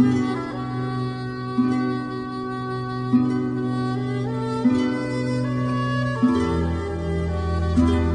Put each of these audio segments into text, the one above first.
thank you.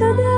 da da